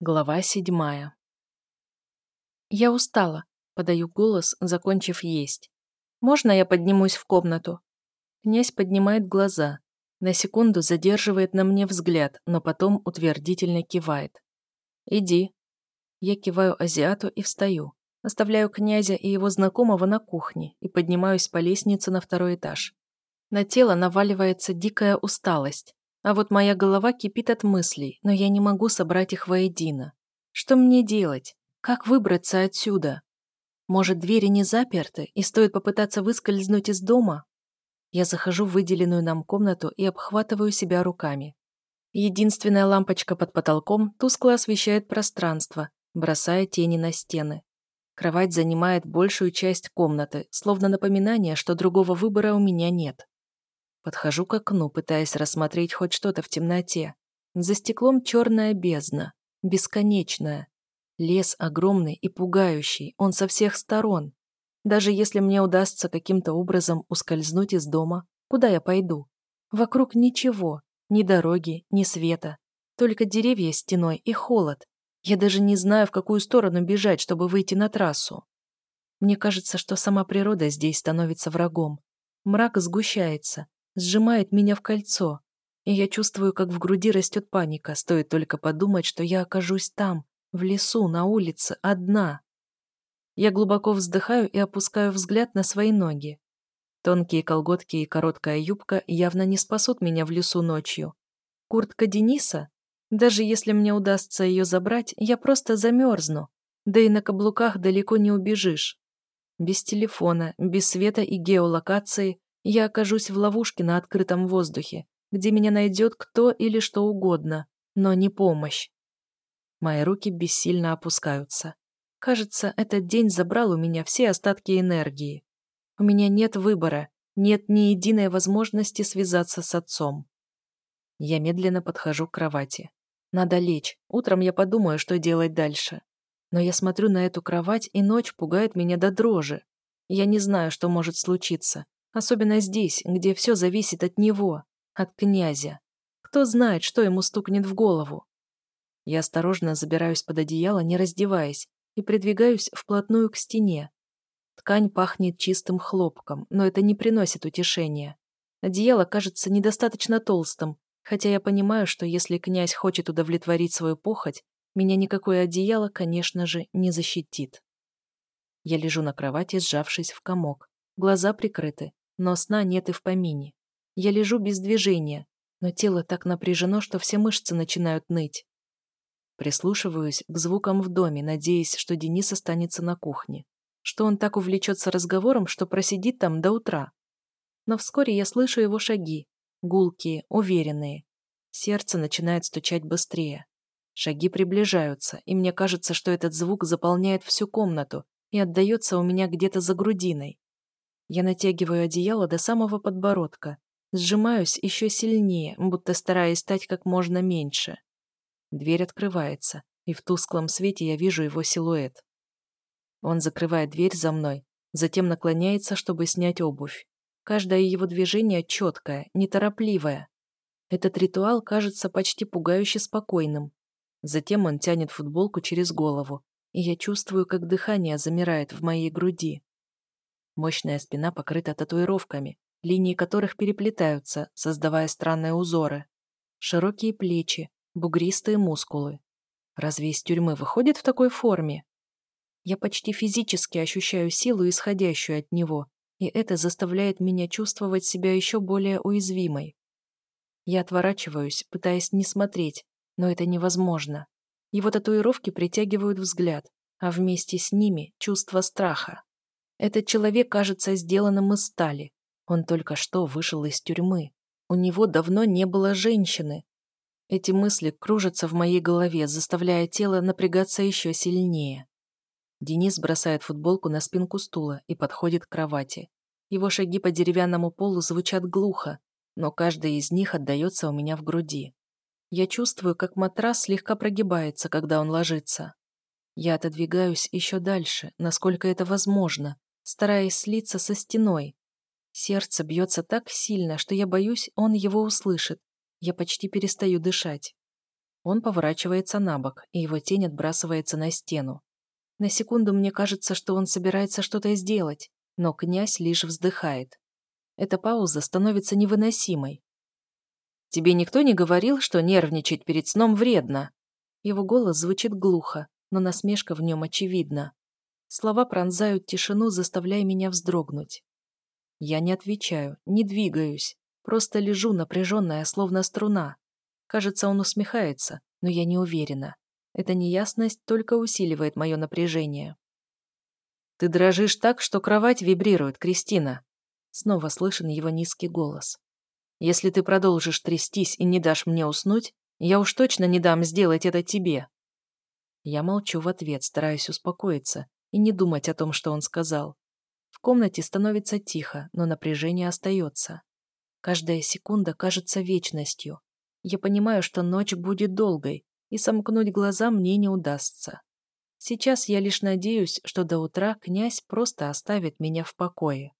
Глава седьмая. «Я устала», — подаю голос, закончив есть. «Можно я поднимусь в комнату?» Князь поднимает глаза, на секунду задерживает на мне взгляд, но потом утвердительно кивает. «Иди». Я киваю азиату и встаю. Оставляю князя и его знакомого на кухне и поднимаюсь по лестнице на второй этаж. На тело наваливается дикая усталость. А вот моя голова кипит от мыслей, но я не могу собрать их воедино. Что мне делать? Как выбраться отсюда? Может, двери не заперты, и стоит попытаться выскользнуть из дома? Я захожу в выделенную нам комнату и обхватываю себя руками. Единственная лампочка под потолком тускло освещает пространство, бросая тени на стены. Кровать занимает большую часть комнаты, словно напоминание, что другого выбора у меня нет. Подхожу к окну, пытаясь рассмотреть хоть что-то в темноте. За стеклом черная бездна, бесконечная. Лес огромный и пугающий, он со всех сторон. Даже если мне удастся каким-то образом ускользнуть из дома, куда я пойду? Вокруг ничего, ни дороги, ни света. Только деревья стеной и холод. Я даже не знаю, в какую сторону бежать, чтобы выйти на трассу. Мне кажется, что сама природа здесь становится врагом. Мрак сгущается, сжимает меня в кольцо, и я чувствую, как в груди растет паника, стоит только подумать, что я окажусь там, в лесу, на улице, одна. Я глубоко вздыхаю и опускаю взгляд на свои ноги. Тонкие колготки и короткая юбка явно не спасут меня в лесу ночью. Куртка Дениса? Даже если мне удастся ее забрать, я просто замерзну. Да и на каблуках далеко не убежишь. Без телефона, без света и геолокации я окажусь в ловушке на открытом воздухе, где меня найдет кто или что угодно, но не помощь. Мои руки бессильно опускаются. Кажется, этот день забрал у меня все остатки энергии. У меня нет выбора, нет ни единой возможности связаться с отцом. Я медленно подхожу к кровати. Надо лечь, утром я подумаю, что делать дальше. Но я смотрю на эту кровать, и ночь пугает меня до дрожи. Я не знаю, что может случиться, Особенно здесь, где все зависит от него, от князя. Кто знает, что ему стукнет в голову. Я осторожно забираюсь под одеяло, не раздеваясь, и придвигаюсь вплотную к стене. Ткань пахнет чистым хлопком, но это не приносит утешения. Одеяло кажется недостаточно толстым, хотя я понимаю, что если князь хочет удовлетворить свою похоть, меня никакое одеяло, конечно же, не защитит. Я лежу на кровати, сжавшись в комок. Глаза прикрыты, но сна нет и в помине. Я лежу без движения, но тело так напряжено, что все мышцы начинают ныть. Прислушиваюсь к звукам в доме, надеясь, что Денис останется на кухне, что он так увлечется разговором, что просидит там до утра. Но вскоре я слышу его шаги, гулкие, уверенные. Сердце начинает стучать быстрее. Шаги приближаются, и мне кажется, что этот звук заполняет всю комнату и отдается у меня где-то за грудиной. Я натягиваю одеяло до самого подбородка, сжимаюсь еще сильнее, будто стараясь стать как можно меньше. Дверь открывается, и в тусклом свете я вижу его силуэт. Он закрывает дверь за мной, затем наклоняется, чтобы снять обувь. Каждое его движение четкое, неторопливое. Этот ритуал кажется почти пугающе спокойным. Затем он тянет футболку через голову, и я чувствую, как дыхание замирает в моей груди. Мощная спина покрыта татуировками, линии которых переплетаются, создавая странные узоры. Широкие плечи, бугристые мускулы. Разве из тюрьмы выходит в такой форме? Я почти физически ощущаю силу, исходящую от него, и это заставляет меня чувствовать себя еще более уязвимой. Я отворачиваюсь, пытаясь не смотреть, но это невозможно. Его татуировки притягивают взгляд, а вместе с ними чувство страха. Этот человек кажется сделанным из стали. Он только что вышел из тюрьмы. У него давно не было женщины. Эти мысли кружатся в моей голове, заставляя тело напрягаться еще сильнее. Денис бросает футболку на спинку стула и подходит к кровати. Его шаги по деревянному полу звучат глухо, но каждый из них отдается у меня в груди. Я чувствую, как матрас слегка прогибается, когда он ложится. Я отодвигаюсь еще дальше, насколько это возможно, стараясь слиться со стеной. Сердце бьется так сильно, что я боюсь, он его услышит. Я почти перестаю дышать. Он поворачивается на бок, и его тень отбрасывается на стену. На секунду мне кажется, что он собирается что-то сделать, но князь лишь вздыхает. Эта пауза становится невыносимой. «Тебе никто не говорил, что нервничать перед сном вредно?» Его голос звучит глухо, но насмешка в нем очевидна. Слова пронзают тишину, заставляя меня вздрогнуть. Я не отвечаю, не двигаюсь, просто лежу напряженная, словно струна. Кажется, он усмехается, но я не уверена. Эта неясность только усиливает мое напряжение. «Ты дрожишь так, что кровать вибрирует, Кристина!» Снова слышен его низкий голос. «Если ты продолжишь трястись и не дашь мне уснуть, я уж точно не дам сделать это тебе!» Я молчу в ответ, стараюсь успокоиться и не думать о том, что он сказал. В комнате становится тихо, но напряжение остается. Каждая секунда кажется вечностью. Я понимаю, что ночь будет долгой, и сомкнуть глаза мне не удастся. Сейчас я лишь надеюсь, что до утра князь просто оставит меня в покое.